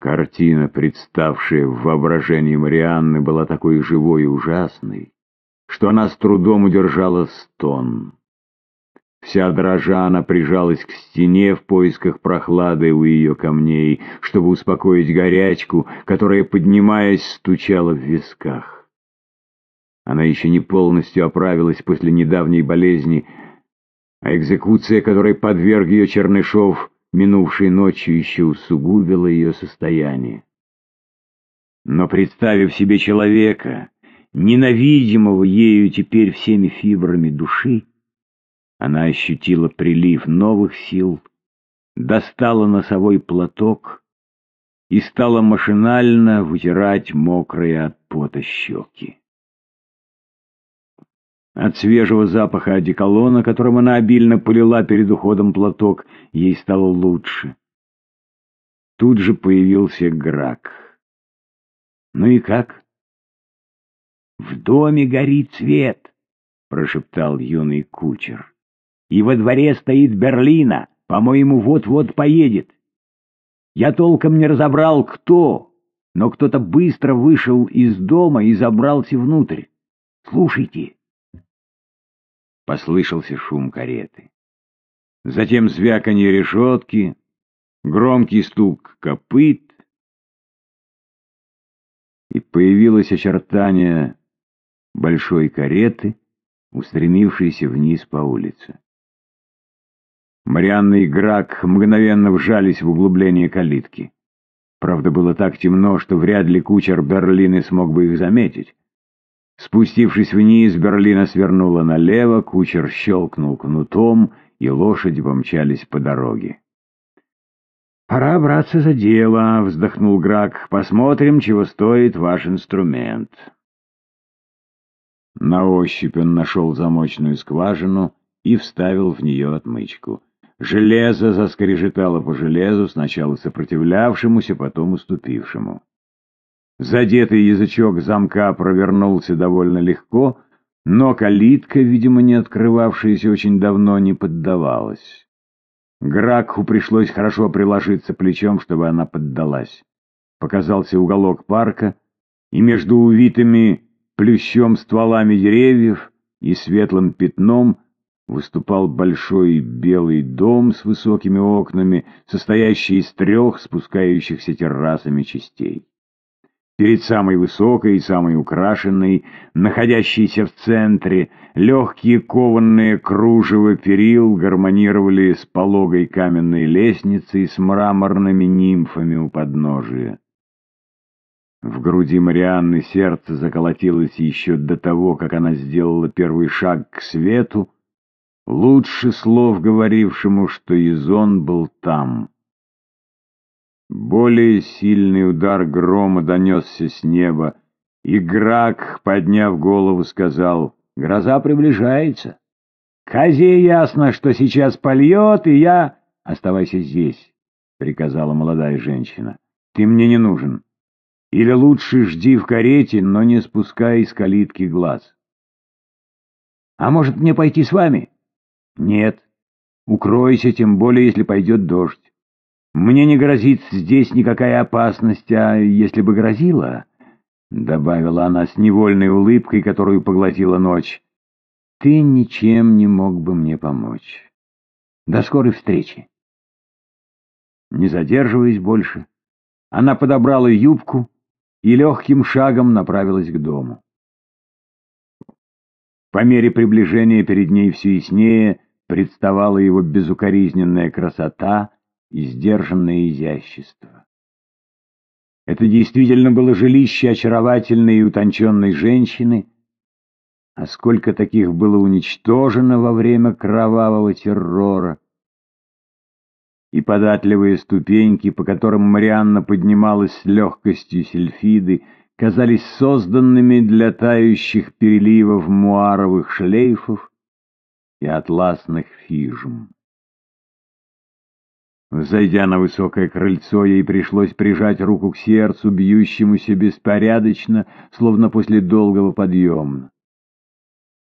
Картина, представшая в воображении Марианны, была такой живой и ужасной, что она с трудом удержала стон. Вся дрожа она прижалась к стене в поисках прохлады у ее камней, чтобы успокоить горячку, которая, поднимаясь, стучала в висках. Она еще не полностью оправилась после недавней болезни, а экзекуция, которой подверг ее Чернышов, минувшей ночью еще усугубила ее состояние. Но представив себе человека, ненавидимого ею теперь всеми фибрами души, она ощутила прилив новых сил, достала носовой платок и стала машинально вытирать мокрые от пота щеки. От свежего запаха одеколона, которым она обильно полила перед уходом платок, ей стало лучше. Тут же появился Грак. «Ну и как?» «В доме горит свет», — прошептал юный кучер. «И во дворе стоит Берлина, по-моему, вот-вот поедет. Я толком не разобрал, кто, но кто-то быстро вышел из дома и забрался внутрь. Слушайте». Послышался шум кареты. Затем звяканье решетки, громкий стук копыт, и появилось очертание большой кареты, устремившейся вниз по улице. Марианна и Грак мгновенно вжались в углубление калитки. Правда, было так темно, что вряд ли кучер Берлины смог бы их заметить. Спустившись вниз, Берлина свернула налево, кучер щелкнул кнутом, и лошади помчались по дороге. «Пора браться за дело», — вздохнул Грак. «Посмотрим, чего стоит ваш инструмент». На ощупь он нашел замочную скважину и вставил в нее отмычку. Железо заскрежетало по железу, сначала сопротивлявшемуся, потом уступившему. Задетый язычок замка провернулся довольно легко, но калитка, видимо, не открывавшаяся очень давно, не поддавалась. Гракху пришлось хорошо приложиться плечом, чтобы она поддалась. Показался уголок парка, и между увитыми плющом стволами деревьев и светлым пятном выступал большой белый дом с высокими окнами, состоящий из трех спускающихся террасами частей. Перед самой высокой и самой украшенной, находящейся в центре, легкие кованные кружева перил гармонировали с пологой каменной лестницей с мраморными нимфами у подножия. В груди Марианны сердце заколотилось еще до того, как она сделала первый шаг к свету, лучше слов говорившему, что Изон был там. Более сильный удар грома донесся с неба, и Грак, подняв голову, сказал, «Гроза приближается. Козе ясно, что сейчас польет, и я...» «Оставайся здесь», — приказала молодая женщина. «Ты мне не нужен. Или лучше жди в карете, но не спускай из калитки глаз». «А может, мне пойти с вами?» «Нет. Укройся, тем более, если пойдет дождь. Мне не грозит здесь никакая опасность, а если бы грозила, — добавила она с невольной улыбкой, которую поглотила ночь, — ты ничем не мог бы мне помочь. До скорой встречи. Не задерживаясь больше, она подобрала юбку и легким шагом направилась к дому. По мере приближения перед ней все яснее представала его безукоризненная красота — и сдержанное изящество. Это действительно было жилище очаровательной и утонченной женщины, а сколько таких было уничтожено во время кровавого террора. И податливые ступеньки, по которым Марианна поднималась с легкостью сельфиды, казались созданными для тающих переливов муаровых шлейфов и атласных фижм. Зайдя на высокое крыльцо, ей пришлось прижать руку к сердцу, бьющемуся беспорядочно, словно после долгого подъема.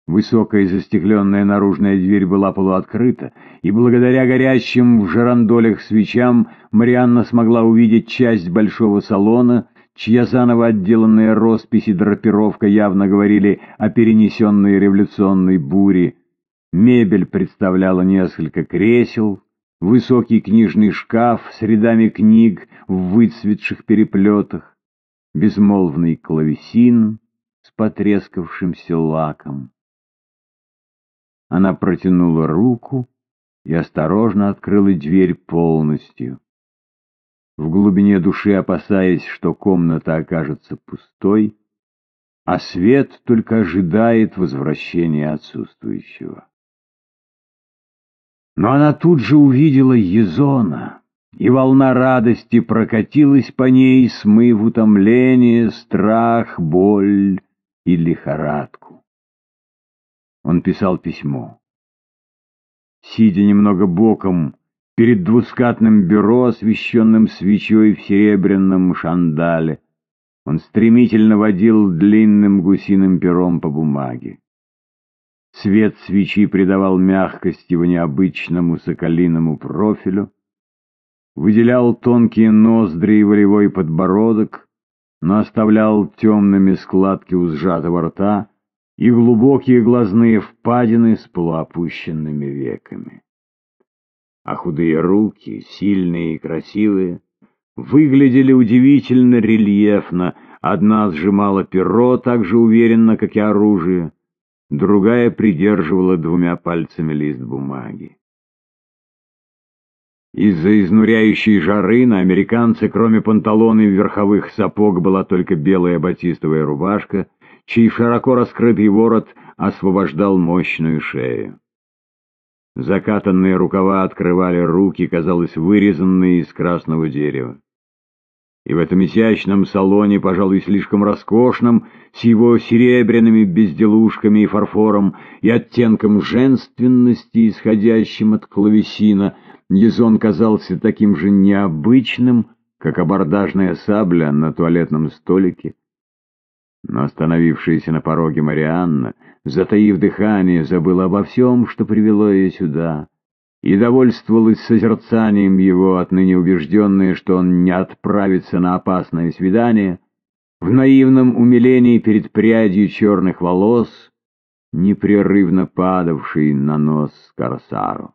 Высокая застекленная наружная дверь была полуоткрыта, и благодаря горящим в жерандолях свечам Марианна смогла увидеть часть большого салона, чья заново отделанная роспись и драпировка явно говорили о перенесенной революционной буре. Мебель представляла несколько кресел, высокий книжный шкаф с рядами книг в выцветших переплетах, безмолвный клавесин с потрескавшимся лаком. Она протянула руку и осторожно открыла дверь полностью. В глубине души опасаясь, что комната окажется пустой, а свет только ожидает возвращения отсутствующего. Но она тут же увидела Езона, и волна радости прокатилась по ней, смыв утомление, страх, боль и лихорадку. Он писал письмо. Сидя немного боком перед двускатным бюро, освещенным свечой в серебряном шандале, он стремительно водил длинным гусиным пером по бумаге. Свет свечи придавал мягкость его необычному соколиному профилю, выделял тонкие ноздри и волевой подбородок, но оставлял темными складки у сжатого рта, и глубокие глазные впадины с полуопущенными веками. А худые руки, сильные и красивые, выглядели удивительно рельефно, одна сжимала перо так же уверенно, как и оружие, другая придерживала двумя пальцами лист бумаги. Из-за изнуряющей жары на американце, кроме панталон и верховых сапог, была только белая батистовая рубашка — чей широко раскрытый ворот освобождал мощную шею. Закатанные рукава открывали руки, казалось, вырезанные из красного дерева. И в этом изящном салоне, пожалуй, слишком роскошном, с его серебряными безделушками и фарфором, и оттенком женственности, исходящим от клавесина, Езон казался таким же необычным, как абордажная сабля на туалетном столике, но остановившаяся на пороге Марианна, затаив дыхание, забыла обо всем, что привело ее сюда, и довольствовалась созерцанием его, отныне убежденная, что он не отправится на опасное свидание, в наивном умилении перед прядью черных волос, непрерывно падавшей на нос Корсару.